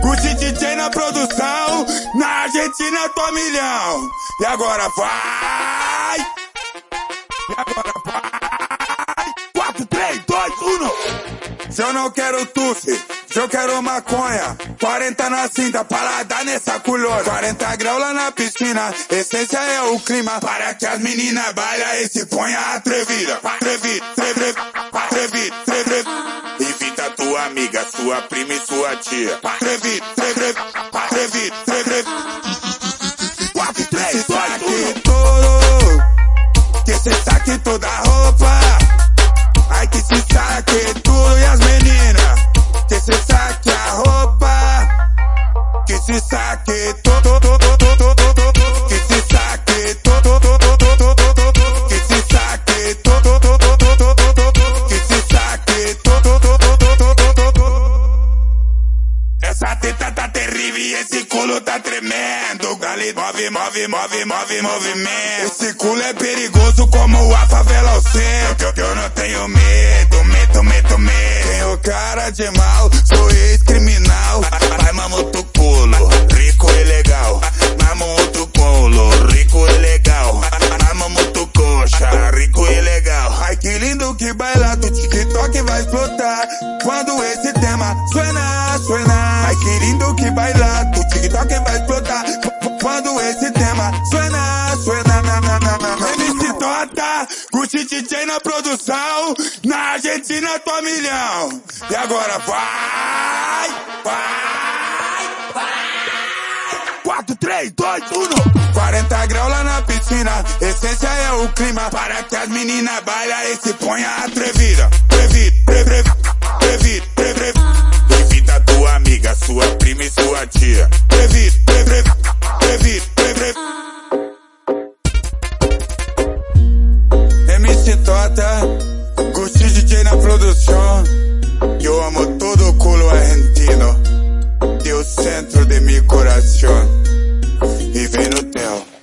Gucci DJ na produção, na Argentina tô milhão. E agora vai! E agora vai! 4, 3, 2, 1. Se eu não quero tufe, se eu quero maconha, 40 na cinta para dar nessa culona. 40 graus lá na piscina, essência é o clima. Para que as meninas bailem e se ponha atrevida. Atrevida, atrevida, atrevida, amiga, sua prima e sua tia. 4, 3, 2, 1. Todo, que cê saque toda a roupa. Ai que se saque tudo e as meninas. Que se saque a roupa. Que se saque Essa teta tá terrível e esse culo tá tremendo. Gali, move, move, move, move, movimento. Esse culo é perigoso como a favela ao centro. Eu, eu não tenho medo, medo, medo, medo. Tenho cara de mal, sou ex-criminal. TikTok vai explotar. Quando esse tema suena, suena. Ai que lindo que baila, tu TikTok vai explotar. Quando esse tema suena, suena. Na, na, na, na. MC Tota, Gucci DJ na produção. Na Argentina tô milhão. E agora vai, vai, vai. 4, 3, 2, 1. 40 graus lá na piscina, essência é o clima. Para que as meninas bailem e se ponha atrevida. Previda, previda, previda, previda. Evita tua amiga, sua prima e sua tia. Previda, previda, previda, previda. MC Tota, Gucci DJ na produção. Eu amo todo o culo argentino. Teu centro de mi coração. E vem no teu.